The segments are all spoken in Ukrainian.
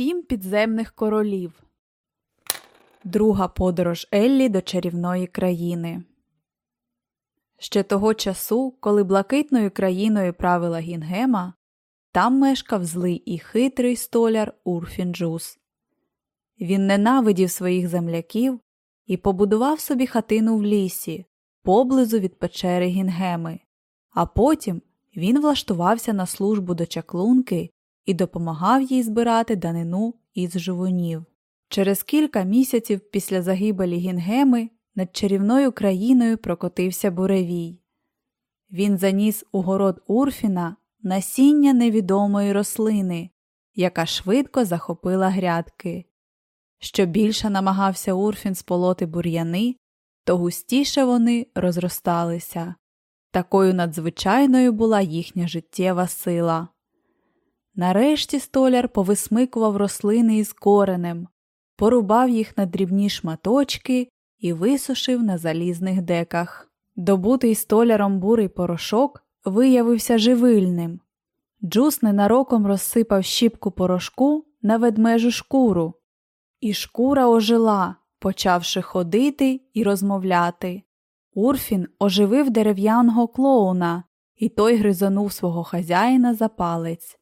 Сім підземних королів. Друга подорож Еллі до чарівної країни. Ще того часу, коли блакитною країною правила Гінгема, там мешкав злий і хитрий столяр Урфін Джус. Він ненавидів своїх земляків і побудував собі хатину в лісі, поблизу від печери Гінгеми, а потім він влаштувався на службу до чаклунки і допомагав їй збирати данину із жовунів. Через кілька місяців після загибелі Гінгеми над чарівною країною прокотився буревій. Він заніс у город Урфіна насіння невідомої рослини, яка швидко захопила грядки. Що більше намагався Урфін сполоти бур'яни, то густіше вони розросталися. Такою надзвичайною була їхня життєва сила. Нарешті столяр повисмикував рослини із коренем, порубав їх на дрібні шматочки і висушив на залізних деках. Добутий столяром бурий порошок виявився живильним. Джус ненароком розсипав щіпку порошку на ведмежу шкуру, і шкура ожила, почавши ходити і розмовляти. Урфін оживив дерев'яного клоуна, і той гризанув свого хазяїна за палець.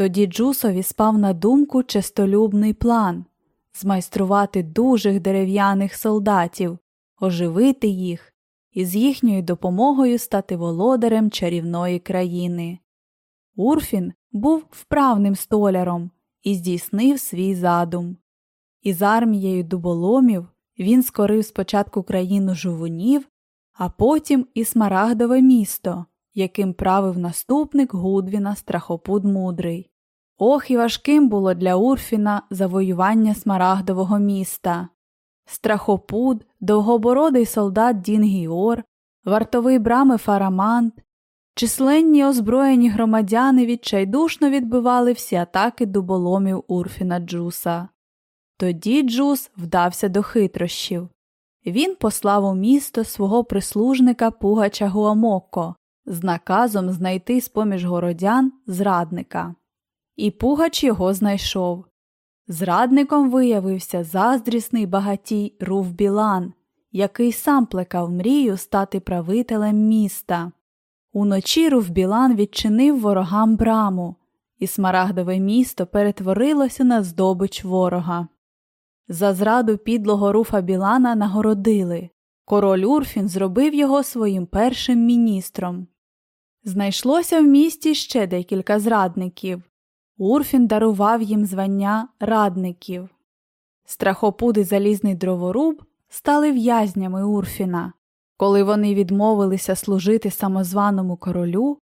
Тоді Джусові спав на думку честолюбний план змайструвати дужих дерев'яних солдатів, оживити їх і з їхньою допомогою стати володарем чарівної країни. Урфін був вправним столяром і здійснив свій задум. Із армією дуболомів він скорив спочатку країну жувунів, а потім і смарагдове місто, яким правив наступник Гудвіна Страхопуд Мудрий. Ох і важким було для Урфіна завоювання смарагдового міста. Страхопуд, довгобородий солдат Дін Гіор, вартовий брами Фарамант, численні озброєні громадяни відчайдушно відбивали всі атаки дуболомів Урфіна Джуса. Тоді Джус вдався до хитрощів. Він послав у місто свого прислужника Пугача Гуамоко з наказом знайти з поміж городян зрадника. І Пугач його знайшов. Зрадником виявився заздрісний багатій Рув Білан, який сам плекав мрію стати правителем міста. Уночі Рув Білан відчинив ворогам браму, і смарагдове місто перетворилося на здобич ворога. За зраду підлого руфа Білана нагородили. Король Урфін зробив його своїм першим міністром. Знайшлося в місті ще декілька зрадників. Урфін дарував їм звання радників. Страхопуди залізний дроворуб стали в'язнями Урфіна. Коли вони відмовилися служити самозваному королю,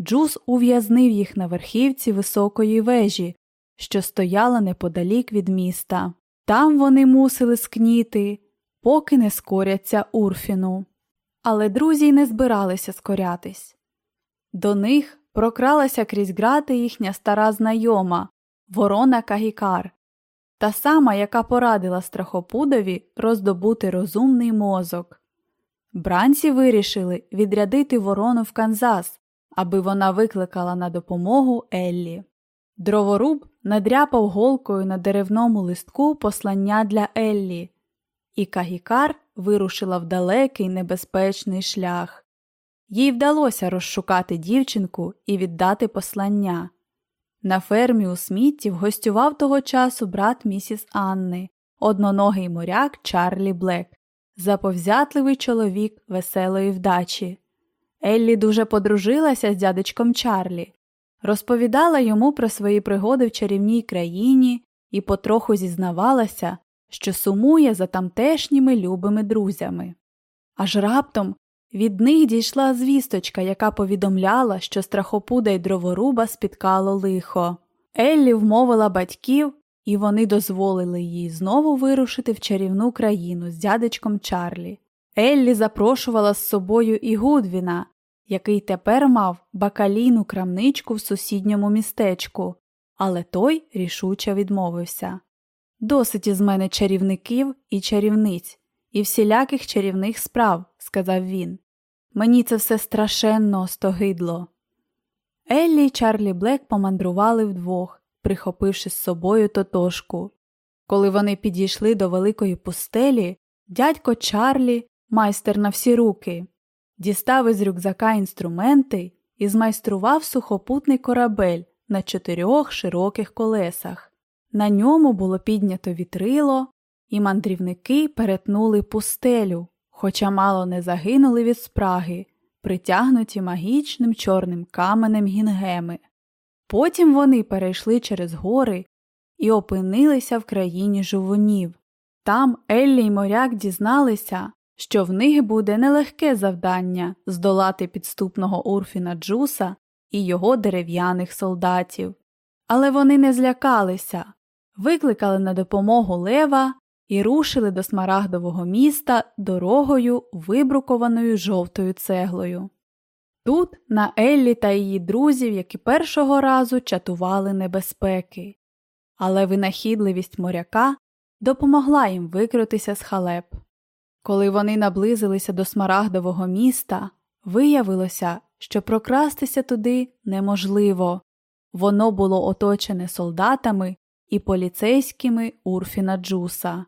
Джус ув'язнив їх на верхівці високої вежі, що стояла неподалік від міста. Там вони мусили скніти, поки не скоряться Урфіну. Але друзі й не збиралися скорятись. До них прокралася крізь грати їхня стара знайома, ворона Кагікар, та сама, яка порадила страхопудові роздобути розумний мозок. Бранці вирішили відрядити ворону в Канзас, аби вона викликала на допомогу Еллі. Дроворуб надряпав голкою на деревному листку послання для Еллі, і Кагікар вирушила в далекий небезпечний шлях. Їй вдалося розшукати дівчинку і віддати послання. На фермі у Смітті гостював того часу брат місіс Анни, одноногий моряк Чарлі Блек, заповзятливий чоловік веселої вдачі. Еллі дуже подружилася з дядечком Чарлі, розповідала йому про свої пригоди в чарівній країні і потроху зізнавалася, що сумує за тамтешніми любими друзями. Аж раптом від них дійшла звісточка, яка повідомляла, що страхопуда й дроворуба спіткало лихо. Еллі вмовила батьків, і вони дозволили їй знову вирушити в чарівну країну з дядечком Чарлі. Еллі запрошувала з собою і Гудвіна, який тепер мав бакалійну крамничку в сусідньому містечку, але той рішуче відмовився. Досить із мене чарівників і чарівниць, і всіляких чарівних справ, сказав він. Мені це все страшенно остогидло. Еллі й Чарлі Блек помандрували вдвох прихопивши з собою тотошку. Коли вони підійшли до великої пустелі, дядько Чарлі, майстер на всі руки, дістав із рюкзака інструменти і змайстрував сухопутний корабель на чотирьох широких колесах. На ньому було піднято вітрило, і мандрівники перетнули пустелю, хоча мало не загинули від спраги, притягнуті магічним чорним каменем гінгеми. Потім вони перейшли через гори і опинилися в країні жувунів. Там Еллі й моряк дізналися, що в них буде нелегке завдання здолати підступного Урфіна Джуса і його дерев'яних солдатів. Але вони не злякалися, викликали на допомогу лева і рушили до смарагдового міста дорогою, вибрукованою жовтою цеглою. Тут на Еллі та її друзів, які першого разу чатували небезпеки, але винахідливість моряка допомогла їм викрутися з халеп. Коли вони наблизилися до смарагдового міста, виявилося, що прокрастися туди неможливо воно було оточене солдатами і поліцейськими Урфіна Джуса.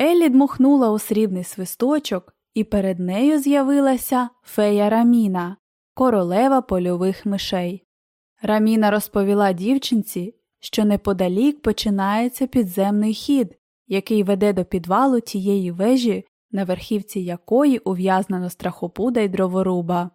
Еллі дмухнула у срібний свисточок, і перед нею з'явилася фея Раміна, королева польових мишей. Раміна розповіла дівчинці, що неподалік починається підземний хід, який веде до підвалу тієї вежі, на верхівці якої ув'язнено страхопуда й дроворуба.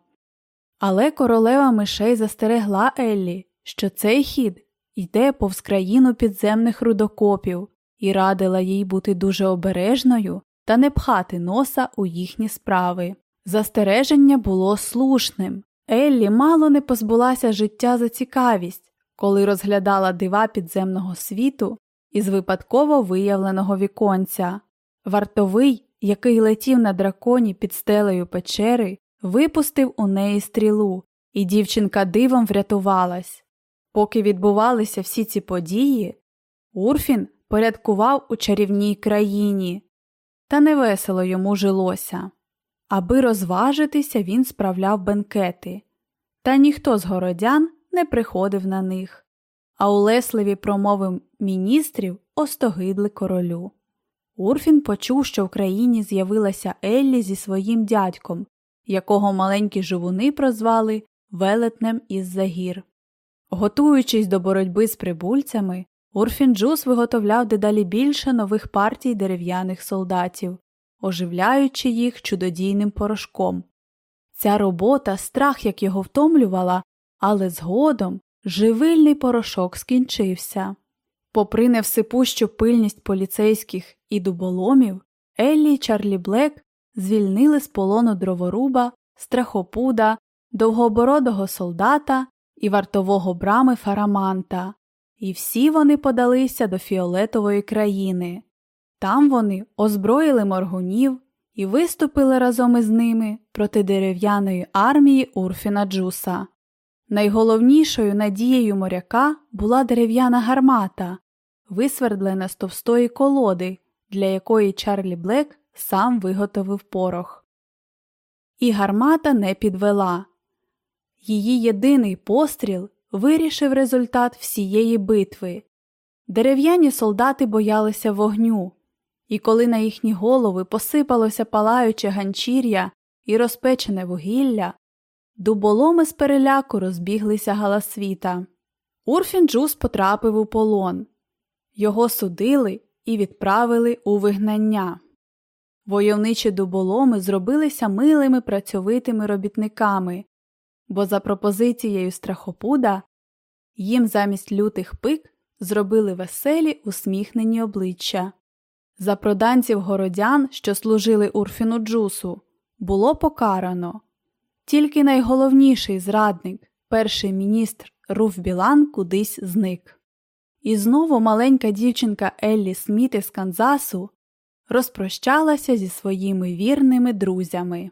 Але королева мишей застерегла Еллі, що цей хід йде повз країну підземних рудокопів і радила їй бути дуже обережною та не пхати носа у їхні справи. Застереження було слушним. Еллі мало не позбулася життя за цікавість, коли розглядала дива підземного світу із випадково виявленого віконця. Вартовий, який летів на драконі під стелею печери, випустив у неї стрілу, і дівчинка дивом врятувалась. Поки відбувалися всі ці події, Урфін порядкував у чарівній країні, та невесело йому жилося. Аби розважитися, він справляв бенкети, та ніхто з городян не приходив на них, а улесливі промови міністрів остогидли королю. Урфін почув, що в країні з'явилася Еллі зі своїм дядьком, якого маленькі живуни прозвали велетнем із загір. Готуючись до боротьби з прибульцями, Урфін Джус виготовляв дедалі більше нових партій дерев'яних солдатів, оживляючи їх чудодійним порошком. Ця робота страх як його втомлювала, але згодом живильний порошок скінчився. Попри невсипущу пильність поліцейських і дуболомів, Еллі й Чарлі Блек звільнили з полону дроворуба, страхопуда, довгобородого солдата і вартового брами Фараманта, і всі вони подалися до фіолетової країни. Там вони озброїли моргунів і виступили разом із ними проти дерев'яної армії Урфіна Джуса. Найголовнішою надією моряка була дерев'яна гармата, висвердлена з товстої колоди, для якої Чарлі Блек сам виготовив порох. І гармата не підвела. Її єдиний постріл вирішив результат всієї битви. Дерев'яні солдати боялися вогню, і коли на їхні голови посипалося палаюче ганчір'я і розпечене вугілля, дуболоми з переляку розбіглися галасвіта. Урфін Джус потрапив у полон. Його судили і відправили у вигнання. Войовничі дуболоми зробилися милими працьовитими робітниками, бо за пропозицією страхопуда їм замість лютих пик зробили веселі усміхнені обличчя. За проданців городян, що служили Урфіну Джусу, було покарано. Тільки найголовніший зрадник, перший міністр Руф Білан, кудись зник. І знову маленька дівчинка Еллі Сміт із Канзасу розпрощалася зі своїми вірними друзями.